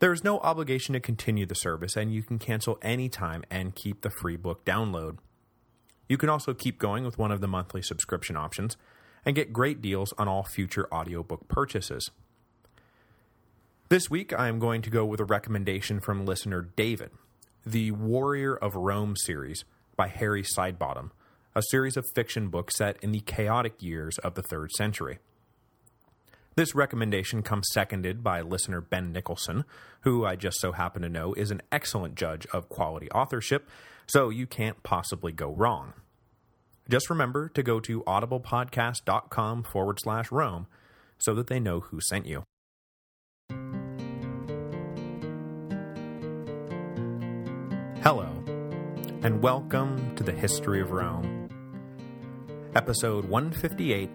There is no obligation to continue the service, and you can cancel anytime and keep the free book download. You can also keep going with one of the monthly subscription options, and get great deals on all future audiobook purchases. This week, I am going to go with a recommendation from listener David, the Warrior of Rome series by Harry Sidebottom, a series of fiction books set in the chaotic years of the 3rd century. This recommendation comes seconded by listener Ben Nicholson, who I just so happen to know is an excellent judge of quality authorship, so you can't possibly go wrong. Just remember to go to audiblepodcast.com forward slash Rome so that they know who sent you. Hello, and welcome to the History of Rome. Episode 158,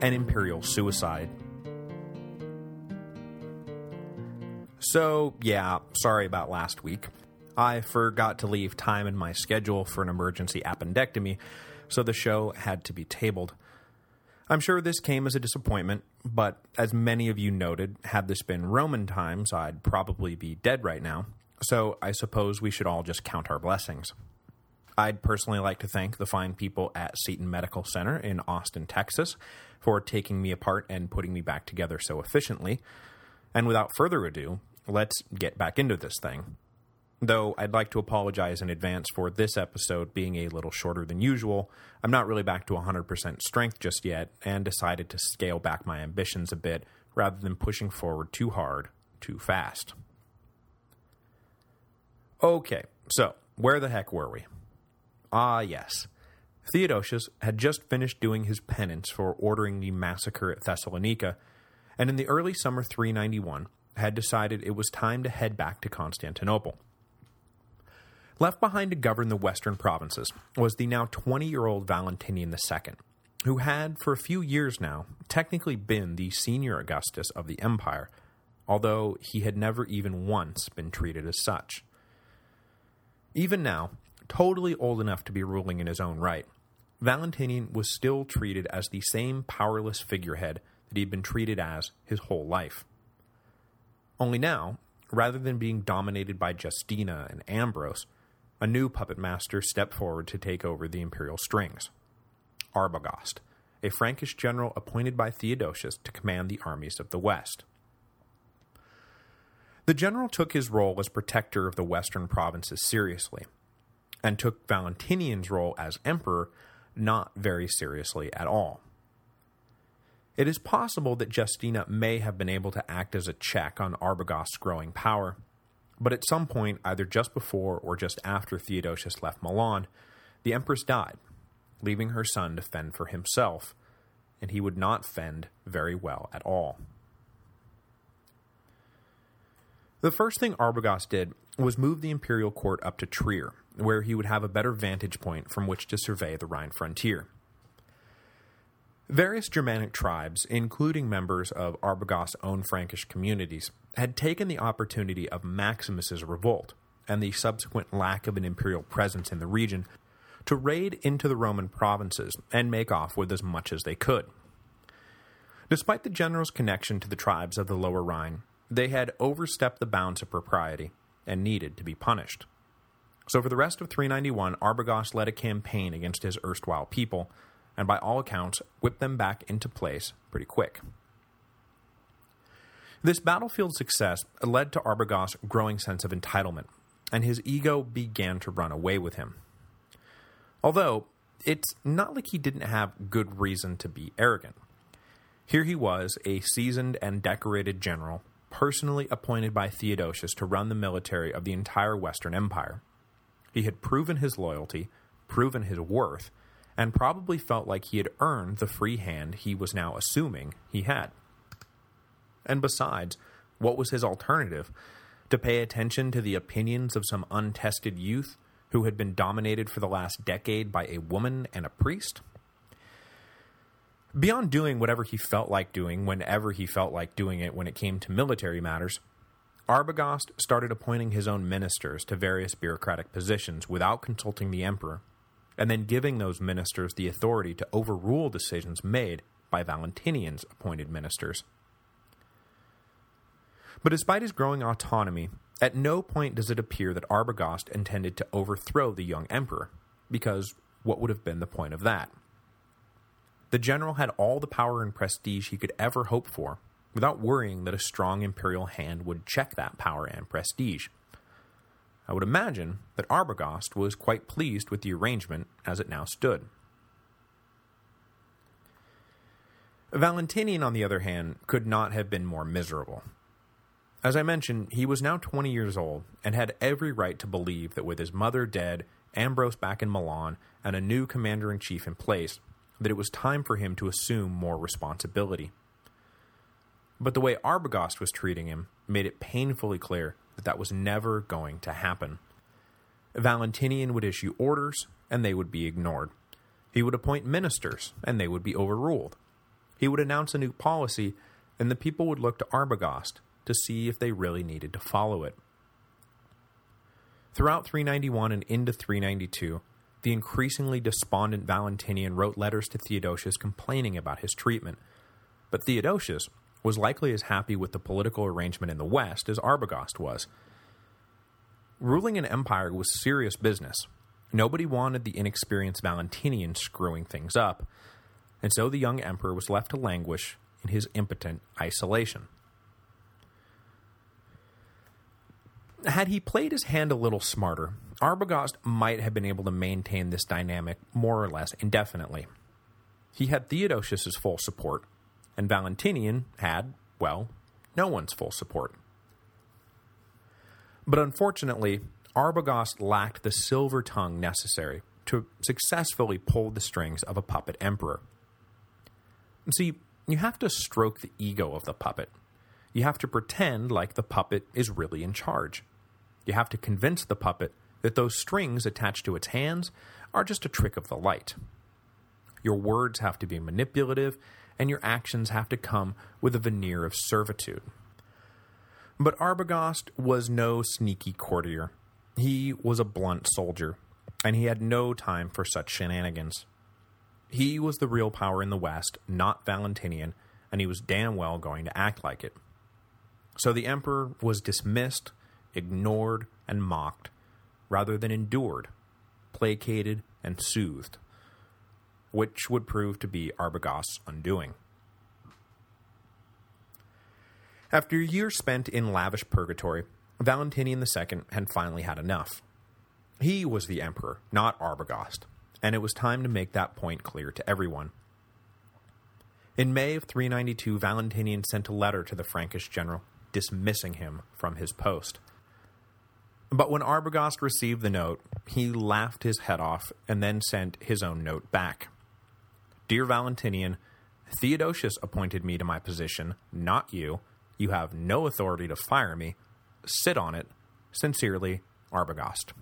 An Imperial Suicide. So, yeah, sorry about last week. I forgot to leave time in my schedule for an emergency appendectomy, so the show had to be tabled. I'm sure this came as a disappointment, but as many of you noted, had this been Roman times, I'd probably be dead right now, so I suppose we should all just count our blessings. I'd personally like to thank the fine people at Seton Medical Center in Austin, Texas, for taking me apart and putting me back together so efficiently. And without further ado, let's get back into this thing. Though I'd like to apologize in advance for this episode being a little shorter than usual, I'm not really back to 100% strength just yet, and decided to scale back my ambitions a bit rather than pushing forward too hard, too fast. Okay, so, where the heck were we? Ah, yes. Theodosius had just finished doing his penance for ordering the massacre at Thessalonica, and in the early summer 391, had decided it was time to head back to Constantinople. Left behind to govern the western provinces was the now 20-year-old Valentinian II, who had, for a few years now, technically been the senior Augustus of the empire, although he had never even once been treated as such. Even now, totally old enough to be ruling in his own right, Valentinian was still treated as the same powerless figurehead that he'd been treated as his whole life. Only now, rather than being dominated by Justina and Ambrose, a new puppet master stepped forward to take over the imperial strings. Arbogast, a Frankish general appointed by Theodosius to command the armies of the west. The general took his role as protector of the western provinces seriously, and took Valentinian's role as emperor not very seriously at all. It is possible that Justina may have been able to act as a check on Arbogast's growing power, but at some point, either just before or just after Theodosius left Milan, the empress died, leaving her son to fend for himself, and he would not fend very well at all. The first thing Arbogast did was move the imperial court up to Trier, where he would have a better vantage point from which to survey the Rhine frontier. Various Germanic tribes, including members of Arbogast's own Frankish communities, had taken the opportunity of Maximus's revolt and the subsequent lack of an imperial presence in the region to raid into the Roman provinces and make off with as much as they could. Despite the general's connection to the tribes of the Lower Rhine, they had overstepped the bounds of propriety and needed to be punished. So for the rest of 391, Arbogast led a campaign against his erstwhile people, and by all accounts, whipped them back into place pretty quick. This battlefield success led to Arbogast's growing sense of entitlement, and his ego began to run away with him. Although, it's not like he didn't have good reason to be arrogant. Here he was, a seasoned and decorated general, personally appointed by Theodosius to run the military of the entire Western Empire. He had proven his loyalty, proven his worth, and probably felt like he had earned the free hand he was now assuming he had. And besides, what was his alternative? To pay attention to the opinions of some untested youth who had been dominated for the last decade by a woman and a priest? Beyond doing whatever he felt like doing whenever he felt like doing it when it came to military matters, Arbogast started appointing his own ministers to various bureaucratic positions without consulting the emperor, and then giving those ministers the authority to overrule decisions made by Valentinian's appointed ministers. But despite his growing autonomy, at no point does it appear that Arbogast intended to overthrow the young emperor, because what would have been the point of that? The general had all the power and prestige he could ever hope for, without worrying that a strong imperial hand would check that power and prestige. I would imagine that Arbogast was quite pleased with the arrangement as it now stood. Valentinian, on the other hand, could not have been more miserable. As I mentioned, he was now 20 years old, and had every right to believe that with his mother dead, Ambrose back in Milan, and a new commander-in-chief in place, that it was time for him to assume more responsibility. But the way Arbogast was treating him made it painfully clear that that was never going to happen. Valentinian would issue orders, and they would be ignored. He would appoint ministers, and they would be overruled. He would announce a new policy, and the people would look to Arbogast to see if they really needed to follow it. Throughout 391 and into 392, the increasingly despondent Valentinian wrote letters to Theodosius complaining about his treatment, but Theodosius was likely as happy with the political arrangement in the West as Arbogast was. Ruling an empire was serious business. Nobody wanted the inexperienced Valentinian screwing things up, and so the young emperor was left to languish in his impotent isolation. Had he played his hand a little smarter, Arbogast might have been able to maintain this dynamic more or less indefinitely. He had Theodosius's full support, and Valentinian had, well, no one's full support. But unfortunately, Arbogast lacked the silver tongue necessary to successfully pull the strings of a puppet emperor. See, you have to stroke the ego of the puppet. You have to pretend like the puppet is really in charge. You have to convince the puppet that those strings attached to its hands are just a trick of the light. Your words have to be manipulative, and your actions have to come with a veneer of servitude. But Arbogast was no sneaky courtier. He was a blunt soldier, and he had no time for such shenanigans. He was the real power in the West, not Valentinian, and he was damn well going to act like it. So the emperor was dismissed, ignored, and mocked, rather than endured, placated, and soothed, which would prove to be Arbogast's undoing. After a year spent in lavish purgatory, Valentinian II had finally had enough. He was the emperor, not Arbogast, and it was time to make that point clear to everyone. In May of 392, Valentinian sent a letter to the Frankish general, dismissing him from his post. But when Arbogast received the note, he laughed his head off and then sent his own note back. Dear Valentinian, Theodosius appointed me to my position, not you. You have no authority to fire me. Sit on it. Sincerely, Arbogast.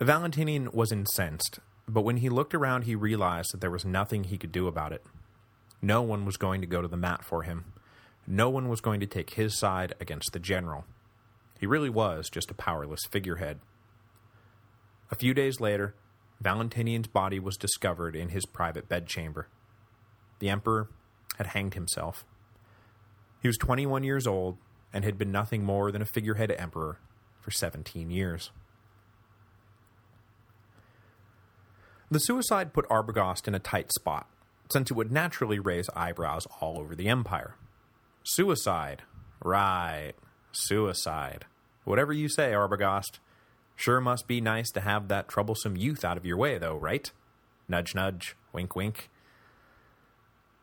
Valentinian was incensed, but when he looked around he realized that there was nothing he could do about it. No one was going to go to the mat for him. No one was going to take his side against the general. He really was just a powerless figurehead. A few days later, Valentinian's body was discovered in his private bedchamber. The emperor had hanged himself. He was 21 years old and had been nothing more than a figurehead emperor for 17 years. The suicide put Arbogast in a tight spot, since it would naturally raise eyebrows all over the empire. Suicide. Right. Suicide. Whatever you say, Arbogast. Sure must be nice to have that troublesome youth out of your way, though, right? Nudge nudge, wink wink.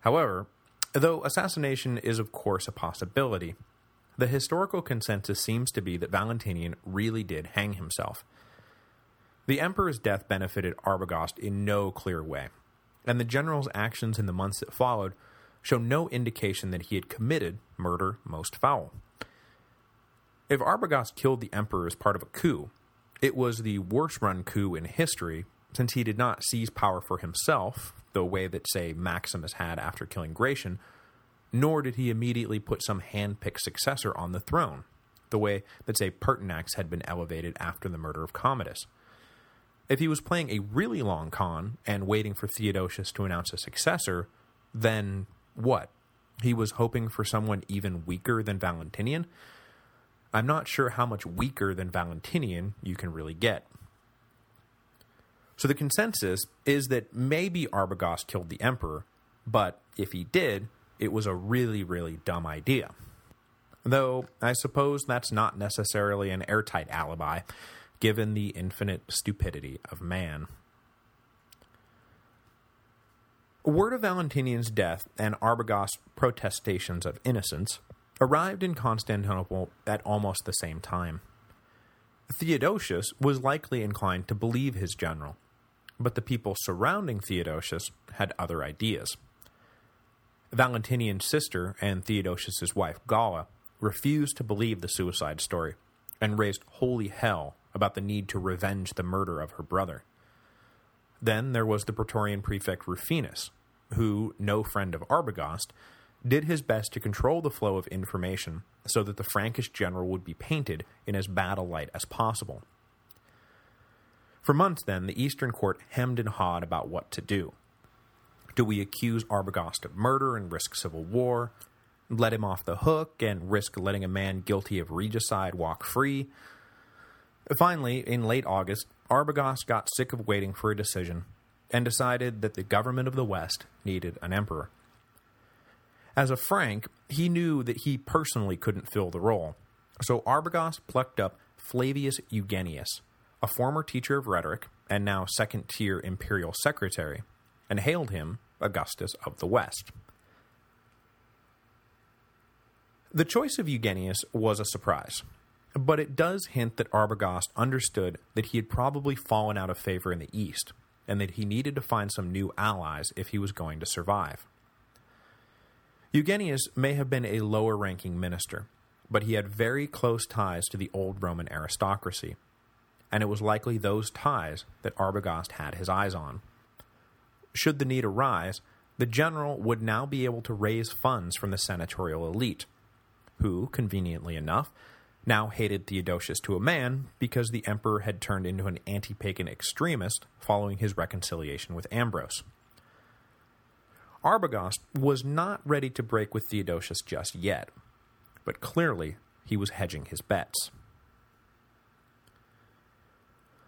However, though assassination is of course a possibility, the historical consensus seems to be that Valentinian really did hang himself. The emperor's death benefited Arbogast in no clear way, and the general's actions in the months that followed show no indication that he had committed murder most foul. If Arbogast killed the emperor as part of a coup, It was the worst-run coup in history, since he did not seize power for himself, the way that, say, Maximus had after killing Gratian, nor did he immediately put some hand-picked successor on the throne, the way that, say, Pertinax had been elevated after the murder of Commodus. If he was playing a really long con and waiting for Theodosius to announce a successor, then what? He was hoping for someone even weaker than Valentinian? I'm not sure how much weaker than Valentinian you can really get. So the consensus is that maybe Arbogast killed the emperor, but if he did, it was a really, really dumb idea. Though, I suppose that's not necessarily an airtight alibi, given the infinite stupidity of man. Word of Valentinian's death and Arbogast's protestations of innocence arrived in Constantinople at almost the same time. Theodosius was likely inclined to believe his general, but the people surrounding Theodosius had other ideas. Valentinian's sister and Theodosius's wife Galla refused to believe the suicide story and raised holy hell about the need to revenge the murder of her brother. Then there was the Praetorian prefect Rufinus, who, no friend of Arbogast, did his best to control the flow of information so that the Frankish general would be painted in as bad a light as possible. For months then, the Eastern court hemmed and hawed about what to do. Do we accuse Arbogast of murder and risk civil war? Let him off the hook and risk letting a man guilty of regicide walk free? Finally, in late August, Arbogast got sick of waiting for a decision and decided that the government of the West needed an emperor. As a Frank, he knew that he personally couldn't fill the role, so Arbogast plucked up Flavius Eugenius, a former teacher of rhetoric and now second-tier imperial secretary, and hailed him Augustus of the West. The choice of Eugenius was a surprise, but it does hint that Arbogast understood that he had probably fallen out of favor in the East, and that he needed to find some new allies if he was going to survive. Eugenius may have been a lower-ranking minister, but he had very close ties to the old Roman aristocracy, and it was likely those ties that Arbogast had his eyes on. Should the need arise, the general would now be able to raise funds from the senatorial elite, who, conveniently enough, now hated Theodosius to a man because the emperor had turned into an anti-pagan extremist following his reconciliation with Ambrose. Arbogast was not ready to break with Theodosius just yet, but clearly he was hedging his bets.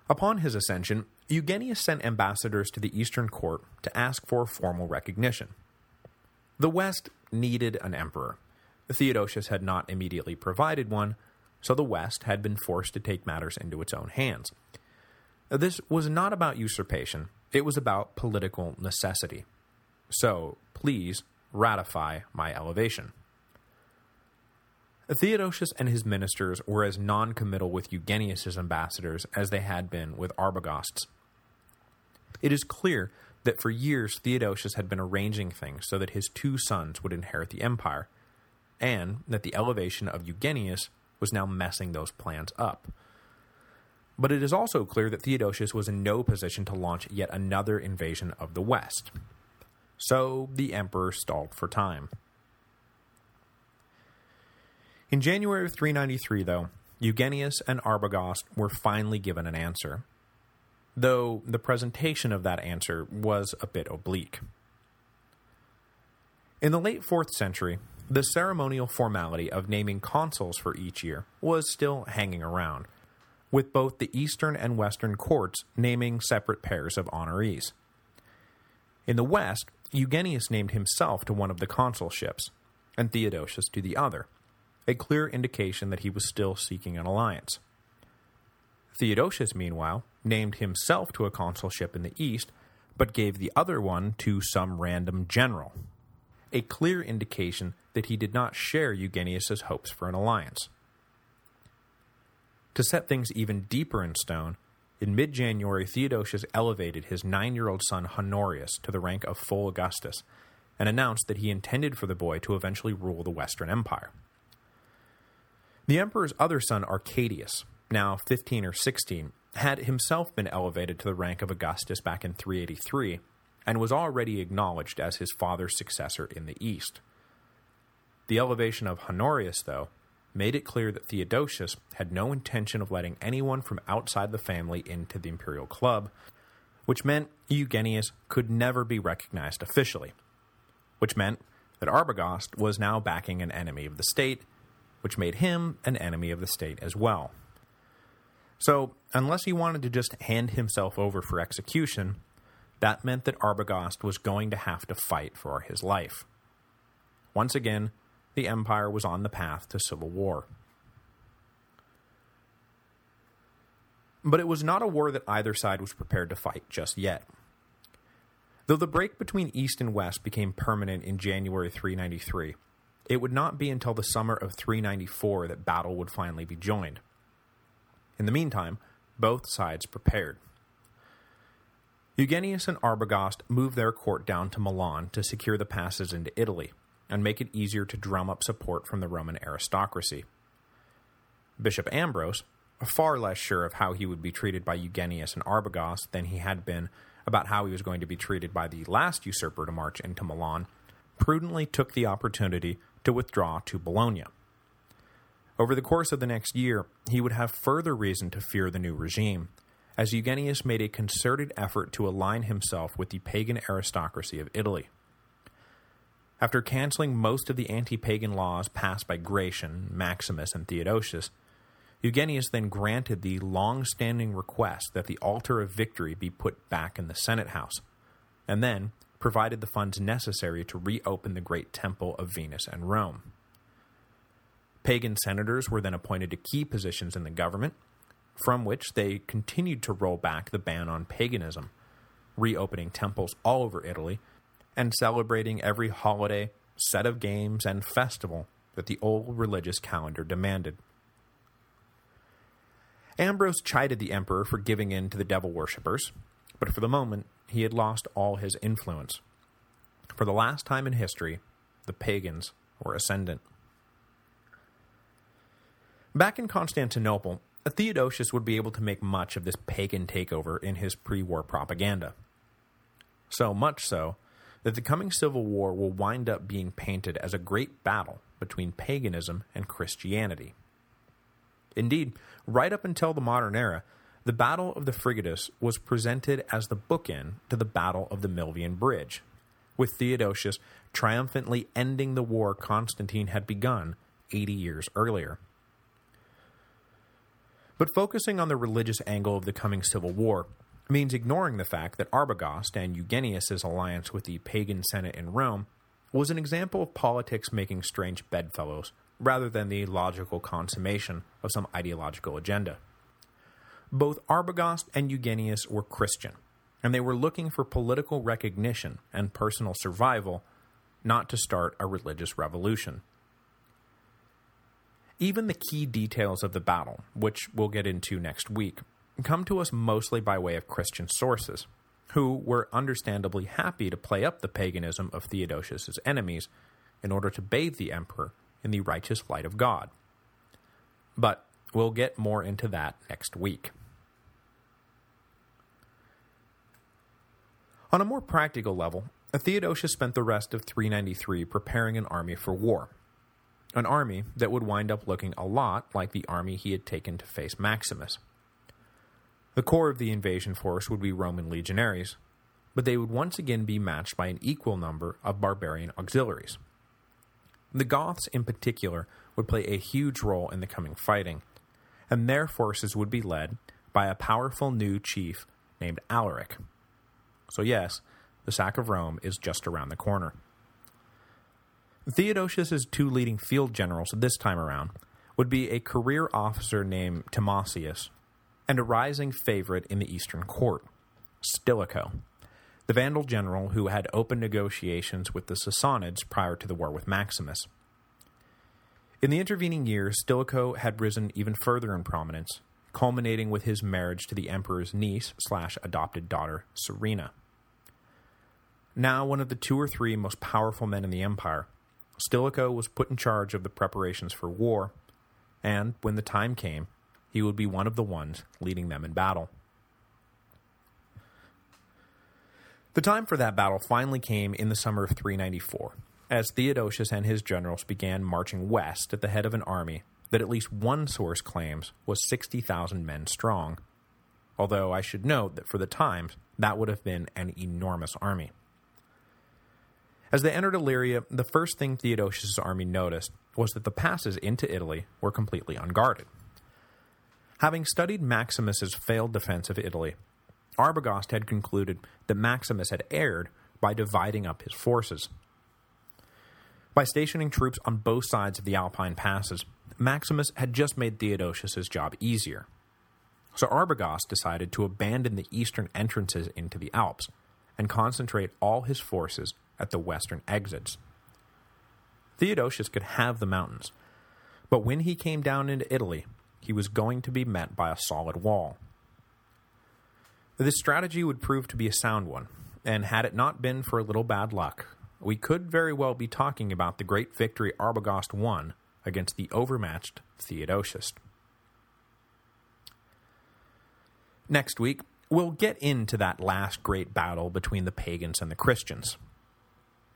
Upon his ascension, Eugenius sent ambassadors to the Eastern court to ask for formal recognition. The West needed an emperor. Theodosius had not immediately provided one, so the West had been forced to take matters into its own hands. This was not about usurpation, it was about political necessity. So, please, ratify my elevation. Theodosius and his ministers were as non-committal with Eugenius's ambassadors as they had been with Arbogast's. It is clear that for years Theodosius had been arranging things so that his two sons would inherit the empire, and that the elevation of Eugenius was now messing those plans up. But it is also clear that Theodosius was in no position to launch yet another invasion of the West. So the emperor stalled for time. In January of 393, though, Eugenius and Arbogast were finally given an answer, though the presentation of that answer was a bit oblique. In the late 4th century, the ceremonial formality of naming consuls for each year was still hanging around, with both the Eastern and Western courts naming separate pairs of honorees. In the West, Eugenius named himself to one of the consulships, and Theodosius to the other, a clear indication that he was still seeking an alliance. Theodosius, meanwhile, named himself to a consulship in the East, but gave the other one to some random general, a clear indication that he did not share Eugenius's hopes for an alliance. To set things even deeper in stone, in mid-January Theodosius elevated his nine-year-old son Honorius to the rank of full Augustus, and announced that he intended for the boy to eventually rule the Western Empire. The emperor's other son Arcadius, now 15 or 16, had himself been elevated to the rank of Augustus back in 383, and was already acknowledged as his father's successor in the east. The elevation of Honorius, though, made it clear that Theodosius had no intention of letting anyone from outside the family into the imperial club, which meant Eugenius could never be recognized officially, which meant that Arbogast was now backing an enemy of the state, which made him an enemy of the state as well. So, unless he wanted to just hand himself over for execution, that meant that Arbogast was going to have to fight for his life. Once again, the empire was on the path to civil war. But it was not a war that either side was prepared to fight just yet. Though the break between East and West became permanent in January 393, it would not be until the summer of 394 that battle would finally be joined. In the meantime, both sides prepared. Eugenius and Arbogast moved their court down to Milan to secure the passes into Italy, and make it easier to drum up support from the Roman aristocracy. Bishop Ambrose, far less sure of how he would be treated by Eugenius and Arbogast than he had been about how he was going to be treated by the last usurper to march into Milan, prudently took the opportunity to withdraw to Bologna. Over the course of the next year, he would have further reason to fear the new regime, as Eugenius made a concerted effort to align himself with the pagan aristocracy of Italy. After canceling most of the anti-pagan laws passed by Gratian, Maximus, and Theodosius, Eugenius then granted the long-standing request that the altar of victory be put back in the Senate House, and then provided the funds necessary to reopen the great temple of Venus and Rome. Pagan senators were then appointed to key positions in the government, from which they continued to roll back the ban on paganism, reopening temples all over Italy, and celebrating every holiday, set of games, and festival that the old religious calendar demanded. Ambrose chided the emperor for giving in to the devil worshippers, but for the moment he had lost all his influence. For the last time in history, the pagans were ascendant. Back in Constantinople, Theodosius would be able to make much of this pagan takeover in his pre-war propaganda. So much so, that the coming civil war will wind up being painted as a great battle between paganism and Christianity. Indeed, right up until the modern era, the Battle of the Frigidus was presented as the bookend to the Battle of the Milvian Bridge, with Theodosius triumphantly ending the war Constantine had begun 80 years earlier. But focusing on the religious angle of the coming civil war means ignoring the fact that Arbogast and Eugenius's alliance with the pagan Senate in Rome was an example of politics making strange bedfellows, rather than the logical consummation of some ideological agenda. Both Arbogast and Eugenius were Christian, and they were looking for political recognition and personal survival, not to start a religious revolution. Even the key details of the battle, which we'll get into next week, come to us mostly by way of Christian sources, who were understandably happy to play up the paganism of Theodosius's enemies in order to bathe the emperor in the righteous light of God. But we'll get more into that next week. On a more practical level, Theodosius spent the rest of 393 preparing an army for war, an army that would wind up looking a lot like the army he had taken to face Maximus. The core of the invasion force would be Roman legionaries, but they would once again be matched by an equal number of barbarian auxiliaries. The Goths, in particular, would play a huge role in the coming fighting, and their forces would be led by a powerful new chief named Alaric. So yes, the sack of Rome is just around the corner. Theodosius's two leading field generals this time around would be a career officer named Timasius and a rising favorite in the Eastern Court, Stilicho, the Vandal general who had opened negotiations with the Sassanids prior to the war with Maximus. In the intervening years, Stilicho had risen even further in prominence, culminating with his marriage to the emperor's niece slash adopted daughter, Serena. Now one of the two or three most powerful men in the empire, Stilicho was put in charge of the preparations for war, and, when the time came, he would be one of the ones leading them in battle. The time for that battle finally came in the summer of 394, as Theodosius and his generals began marching west at the head of an army that at least one source claims was 60,000 men strong, although I should note that for the times, that would have been an enormous army. As they entered Illyria, the first thing Theodosius' army noticed was that the passes into Italy were completely unguarded. Having studied Maximus's failed defense of Italy, Arbogast had concluded that Maximus had erred by dividing up his forces. By stationing troops on both sides of the Alpine passes, Maximus had just made Theodosius's job easier. So Arbogast decided to abandon the eastern entrances into the Alps and concentrate all his forces at the western exits. Theodosius could have the mountains, but when he came down into Italy, he was going to be met by a solid wall. This strategy would prove to be a sound one, and had it not been for a little bad luck, we could very well be talking about the great victory Arbogast won against the overmatched Theodosius. Next week, we'll get into that last great battle between the pagans and the Christians.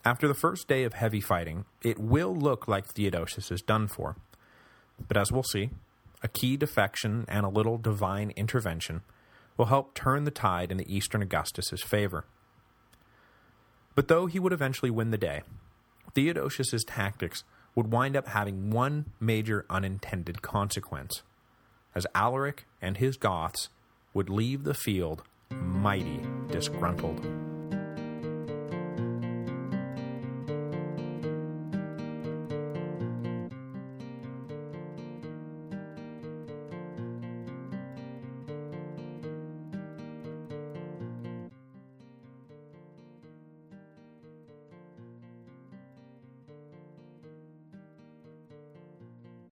After the first day of heavy fighting, it will look like Theodosius is done for. But as we'll see, a key defection and a little divine intervention will help turn the tide in the Eastern Augustus's favor. But though he would eventually win the day, Theodosius's tactics would wind up having one major unintended consequence, as Alaric and his Goths would leave the field mighty disgruntled.